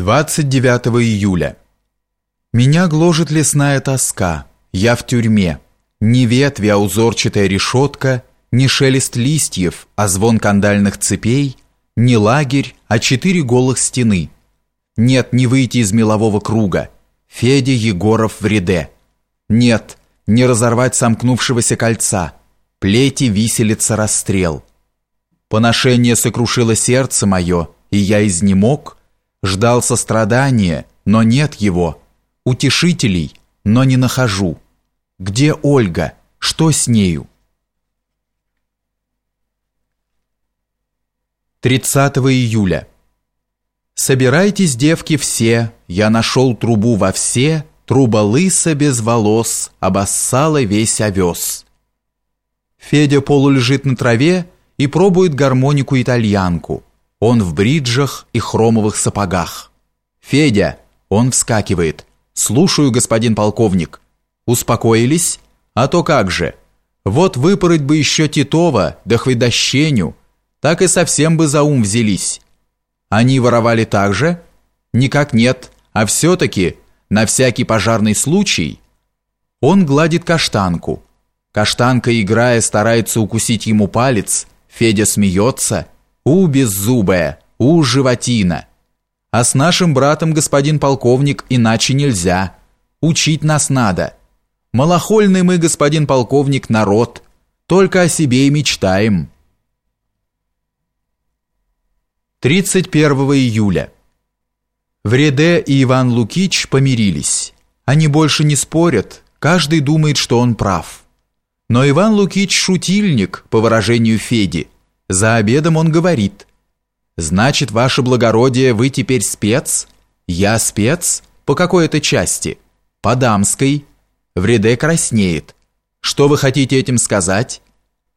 29 июля. Меня гложет лесная тоска. Я в тюрьме. Ни ветви, а узорчатая решетка, ни шелест листьев, а звон кандальных цепей, ни лагерь, а четыре голых стены. Нет, не выйти из мелового круга. Федя Егоров в ряде. Нет, не разорвать сомкнувшегося кольца. Плети виселица расстрел. Поношение сокрушило сердце мое, и я изнемог, Ждал сострадания, но нет его. Утешителей, но не нахожу. Где Ольга? Что с нею? 30 июля. Собирайтесь, девки, все, я нашел трубу во все, труба лыса без волос, обоссала весь овес. Федя полулежит на траве и пробует гармонику-итальянку. Он в бриджах и хромовых сапогах. «Федя!» Он вскакивает. «Слушаю, господин полковник». «Успокоились? А то как же! Вот выпороть бы еще Титова, да хведощеню, так и совсем бы за ум взялись. Они воровали так же? Никак нет, а все-таки, на всякий пожарный случай...» Он гладит каштанку. Каштанка, играя, старается укусить ему палец. Федя смеется – у беззубая, у животина. А с нашим братом, господин полковник, иначе нельзя. Учить нас надо. Малохольный мы, господин полковник, народ. Только о себе и мечтаем. 31 июля. Вреде и Иван Лукич помирились. Они больше не спорят, каждый думает, что он прав. Но Иван Лукич шутильник, по выражению Феди. За обедом он говорит, «Значит, ваше благородие, вы теперь спец? Я спец? По какой это части? По дамской. Вреде краснеет. Что вы хотите этим сказать?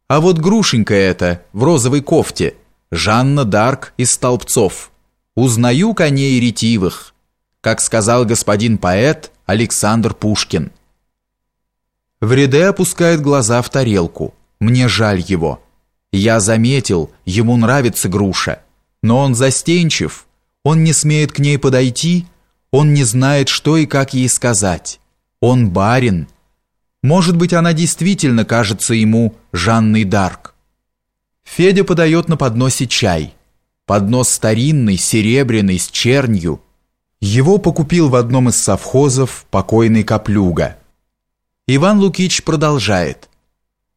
А вот грушенька эта, в розовой кофте, Жанна Дарк из Столбцов. Узнаю коней ретивых, как сказал господин поэт Александр Пушкин. Вреде опускает глаза в тарелку. Мне жаль его. Я заметил, ему нравится груша, но он застенчив, он не смеет к ней подойти, он не знает, что и как ей сказать. Он барин. Может быть, она действительно кажется ему Жанной Дарк. Федя подает на подносе чай. Поднос старинный, серебряный, с чернью. Его покупил в одном из совхозов покойный Каплюга. Иван Лукич продолжает –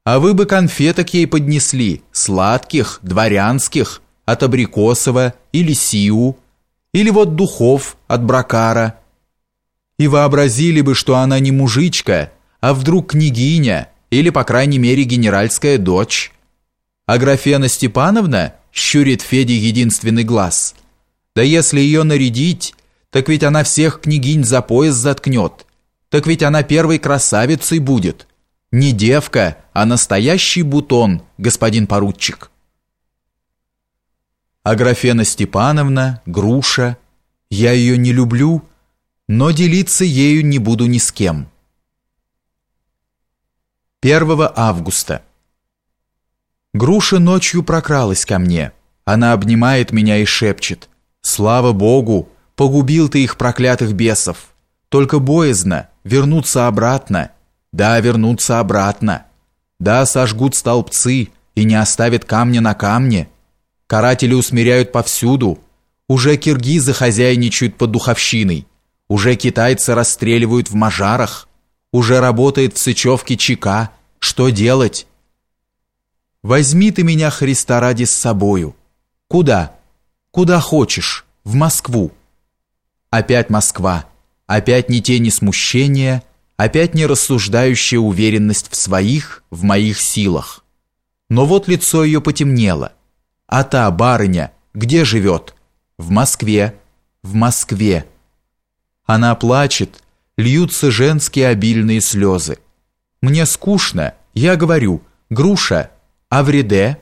а вы бы конфеток ей поднесли, сладких, дворянских, от Абрикосова или Сиу, или вот духов от Бракара. И вообразили бы, что она не мужичка, а вдруг княгиня или, по крайней мере, генеральская дочь. А Графена Степановна щурит Феде единственный глаз. Да если ее нарядить, так ведь она всех княгинь за пояс заткнет. Так ведь она первой красавицей будет. Не девка, а настоящий бутон, господин поручик. Аграфена Степановна, груша. Я ее не люблю, но делиться ею не буду ни с кем. 1 августа. Груша ночью прокралась ко мне. Она обнимает меня и шепчет. «Слава Богу, погубил ты их проклятых бесов. Только боязно вернуться обратно» Да, вернутся обратно. Да, сожгут столбцы и не оставят камня на камне. Каратели усмиряют повсюду. Уже киргизы хозяйничают под духовщиной. Уже китайцы расстреливают в мажарах. Уже работает в Сычевке ЧК. Что делать? Возьми ты меня, Христа ради, с собою. Куда? Куда хочешь. В Москву. Опять Москва. Опять ни тени смущения, опять не рассуждающая уверенность в своих, в моих силах. Но вот лицо ее потемнело. А та барыня где живет? В Москве. В Москве. Она плачет, льются женские обильные слезы. Мне скучно, я говорю, груша, а вреде?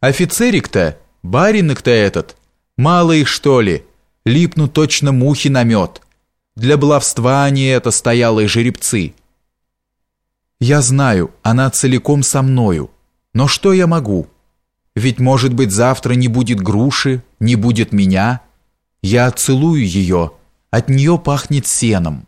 Офицерик-то, баринок-то этот, мало их что ли, липнут точно мухи на мед. Для баловства они это стоялые жеребцы. Я знаю, она целиком со мною. Но что я могу? Ведь, может быть, завтра не будет груши, не будет меня. Я целую ее, от нее пахнет сеном.